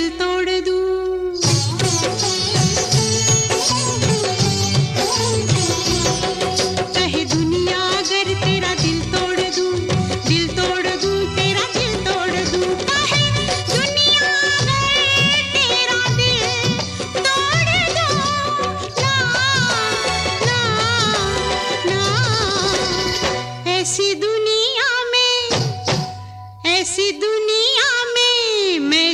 दिल तोड़ दूँ। दुनिया अगर तेरा दिल तोड़ दूँ, दिल तोड़ दूँ, तेरा दिल तोड़ दूँ। दिल ऐसी दुनिया में, ऐसी दुनिया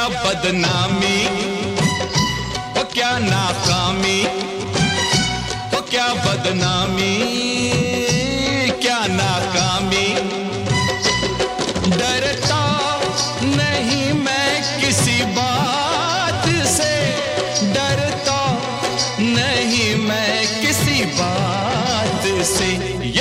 क्या बदनामी? वो क्या नाकामी? वो क्या बदनामी? क्या नाकामी? डरता नहीं मैं किसी बात से। डरता नहीं मैं किसी बात से।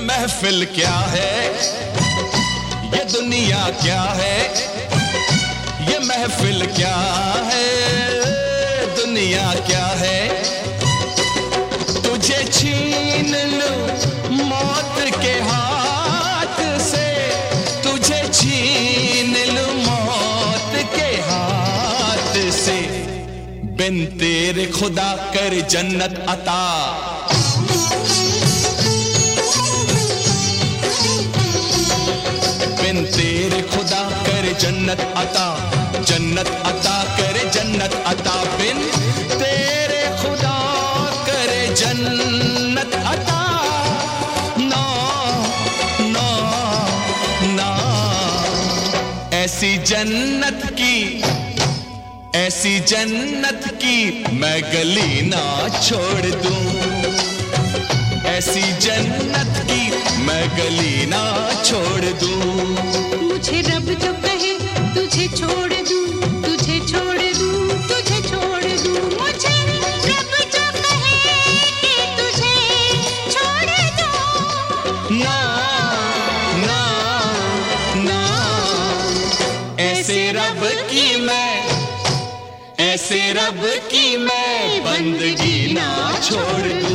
महफिल क्या है? ये दुनिया क्या है? महफिल क्या है? दुनिया क्या है? तुझे छीन लूँ मौत के हाथ से। तुझे छीन लूँ मौत के हाथ से। बिन तेरे खुदा कर जन्नत अता। बिन तेरे खुदा कर जन्नत अता। जन्नत अता करे, जन्नत अता बिन। तेरे खुदा करे, जन्नत अता। ना ना ना। ऐसी जन्नत की, ऐसी जन्नत की मैं गली ना छोड़ दूँ। ऐसी जन्नत की मैं गली ना छोड़ दूँ। मुझे रब जो कहे तुझे छोड़ दूँ, तुझे छोड़ दूँ, तुझे छोड़ दूँ। मुझे रब जो कहे कि तुझे छोड़ दूँ। ना ना ना। ऐसे रब की मैं, ऐसे रब की मैं बंदगी ना छोड़ दूँ।